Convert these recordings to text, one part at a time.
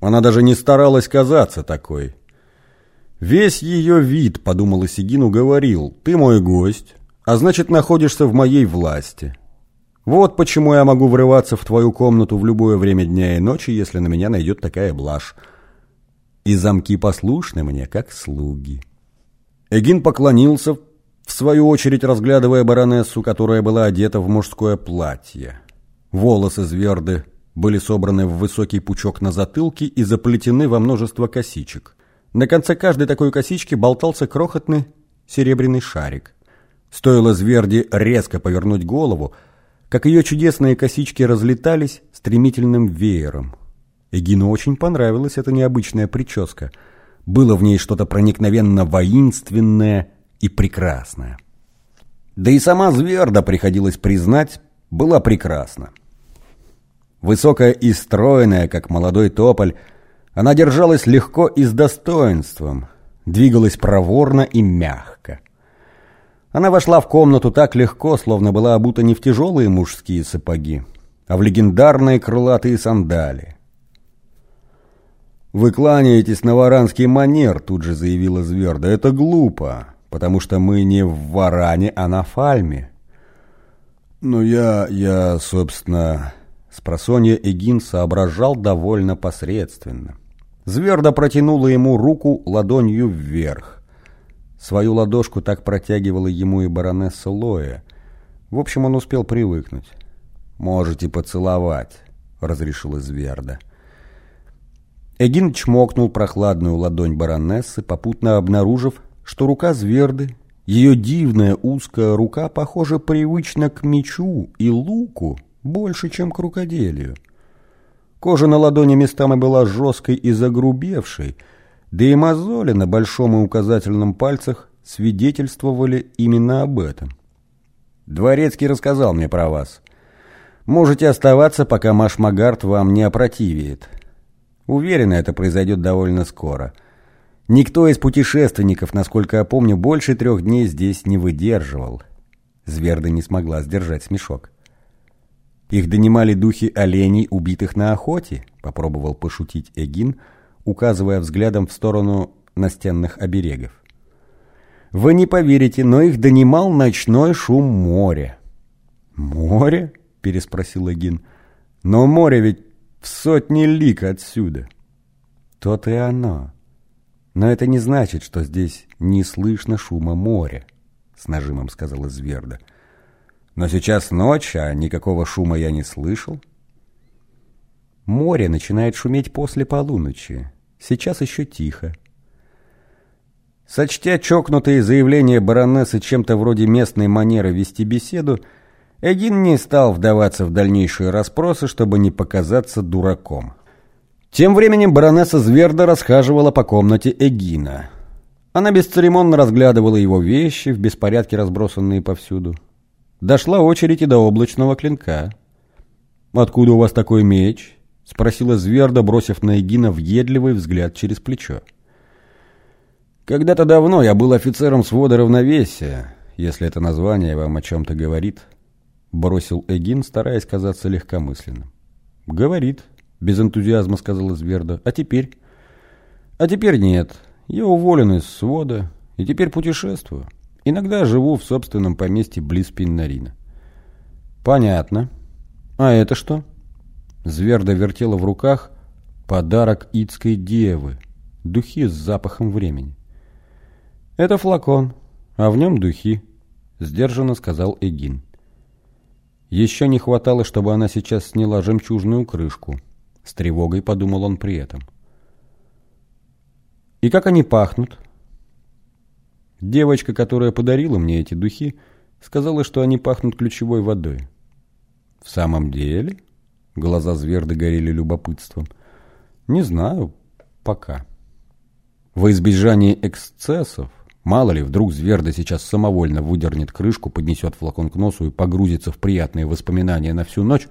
Она даже не старалась казаться такой. Весь ее вид, подумала Сигину, говорил, ты мой гость, а значит находишься в моей власти. Вот почему я могу врываться в твою комнату в любое время дня и ночи, если на меня найдет такая блажь. И замки послушны мне, как слуги. Эгин поклонился, в свою очередь разглядывая баронессу, которая была одета в мужское платье. Волосы зверды были собраны в высокий пучок на затылке и заплетены во множество косичек. На конце каждой такой косички болтался крохотный серебряный шарик. Стоило Зверди резко повернуть голову, как ее чудесные косички разлетались стремительным веером. Эгину очень понравилась эта необычная прическа. Было в ней что-то проникновенно воинственное и прекрасное. Да и сама Зверда, приходилось признать, была прекрасна. Высокая и стройная, как молодой тополь, она держалась легко и с достоинством, двигалась проворно и мягко. Она вошла в комнату так легко, словно была обута не в тяжелые мужские сапоги, а в легендарные крылатые сандали. «Вы кланяетесь на варанский манер», — тут же заявила Зверда. «Это глупо, потому что мы не в Варане, а на Фальме». «Ну, я, я, собственно...» Спросонья Эгин соображал довольно посредственно. Зверда протянула ему руку ладонью вверх. Свою ладошку так протягивала ему и баронесса Лоя. В общем, он успел привыкнуть. «Можете поцеловать», — разрешила Зверда. Эгин чмокнул прохладную ладонь баронессы, попутно обнаружив, что рука Зверды, ее дивная узкая рука, похожа привычно к мечу и луку, больше, чем к рукоделию. Кожа на ладони местами была жесткой и загрубевшей, да и мозоли на большом и указательном пальцах свидетельствовали именно об этом. Дворецкий рассказал мне про вас. Можете оставаться, пока Маш Магард вам не опротивеет. Уверена, это произойдет довольно скоро. Никто из путешественников, насколько я помню, больше трех дней здесь не выдерживал. Зверда не смогла сдержать смешок. Их донимали духи оленей, убитых на охоте, попробовал пошутить Эгин, указывая взглядом в сторону настенных оберегов. Вы не поверите, но их донимал ночной шум моря. Море? переспросил Эгин. Но море ведь в сотни лик отсюда. То-то и оно. Но это не значит, что здесь не слышно шума моря, с нажимом сказала Зверда. — но сейчас ночь, а никакого шума я не слышал. Море начинает шуметь после полуночи. Сейчас еще тихо. Сочтя чокнутые заявления баронессы чем-то вроде местной манеры вести беседу, Эгин не стал вдаваться в дальнейшие расспросы, чтобы не показаться дураком. Тем временем баронесса Зверда расхаживала по комнате Эгина. Она бесцеремонно разглядывала его вещи, в беспорядке разбросанные повсюду. Дошла очередь и до облачного клинка. «Откуда у вас такой меч?» — спросила Зверда, бросив на Эгина въедливый взгляд через плечо. «Когда-то давно я был офицером свода равновесия, если это название вам о чем-то говорит», — бросил Эгин, стараясь казаться легкомысленным. «Говорит», — без энтузиазма сказала Зверда. «А теперь?» «А теперь нет. Я уволен из свода и теперь путешествую». Иногда живу в собственном поместье близ Пиннарина. Понятно. А это что? Зверда вертела в руках подарок Ицкой девы. Духи с запахом времени. Это флакон, а в нем духи, сдержанно сказал Эгин. Еще не хватало, чтобы она сейчас сняла жемчужную крышку. С тревогой подумал он при этом. «И как они пахнут?» Девочка, которая подарила мне эти духи, сказала, что они пахнут ключевой водой. В самом деле? Глаза Зверды горели любопытством. Не знаю, пока. Во избежание эксцессов, мало ли, вдруг Зверда сейчас самовольно выдернет крышку, поднесет флакон к носу и погрузится в приятные воспоминания на всю ночь,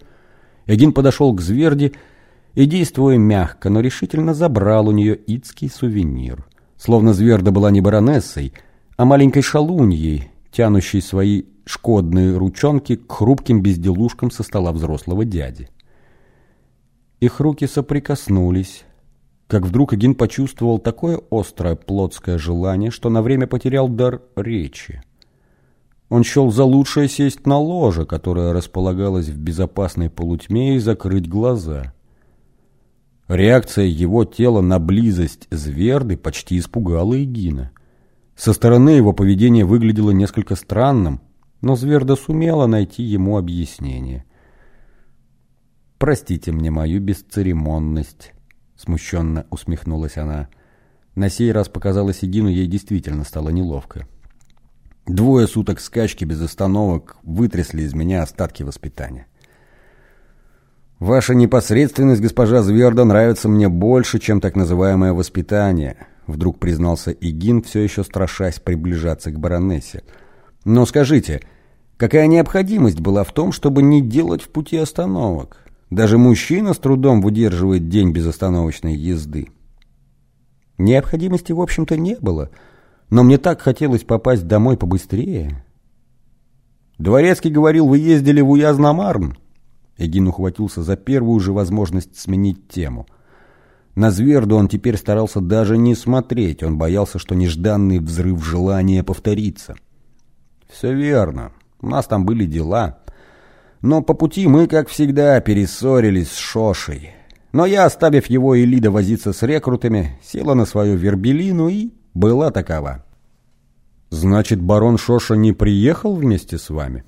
Эгин подошел к Зверде и, действуя мягко, но решительно забрал у нее ицкий сувенир. Словно Зверда была не баронессой, а маленькой шалуньей, тянущей свои шкодные ручонки к хрупким безделушкам со стола взрослого дяди. Их руки соприкоснулись, как вдруг Эгин почувствовал такое острое плотское желание, что на время потерял дар речи. Он счел за лучшее сесть на ложе, которое располагалось в безопасной полутьме, и закрыть глаза. Реакция его тела на близость Зверды почти испугала Эгина. Со стороны его поведение выглядело несколько странным, но Зверда сумела найти ему объяснение. «Простите мне мою бесцеремонность», — смущенно усмехнулась она. На сей раз показалось Егину, ей действительно стало неловко. Двое суток скачки без остановок вытрясли из меня остатки воспитания. «Ваша непосредственность, госпожа Зверда, нравится мне больше, чем так называемое воспитание», вдруг признался Игин, все еще страшась приближаться к баронессе. «Но скажите, какая необходимость была в том, чтобы не делать в пути остановок? Даже мужчина с трудом выдерживает день безостановочной езды». Необходимости, в общем-то, не было, но мне так хотелось попасть домой побыстрее. Дворецкий говорил, вы ездили в Уязномарн. Эгин ухватился за первую же возможность сменить тему – на Зверду он теперь старался даже не смотреть, он боялся, что нежданный взрыв желания повторится. «Все верно, у нас там были дела. Но по пути мы, как всегда, перессорились с Шошей. Но я, оставив его и Лида возиться с рекрутами, села на свою вербелину и была такова». «Значит, барон Шоша не приехал вместе с вами?»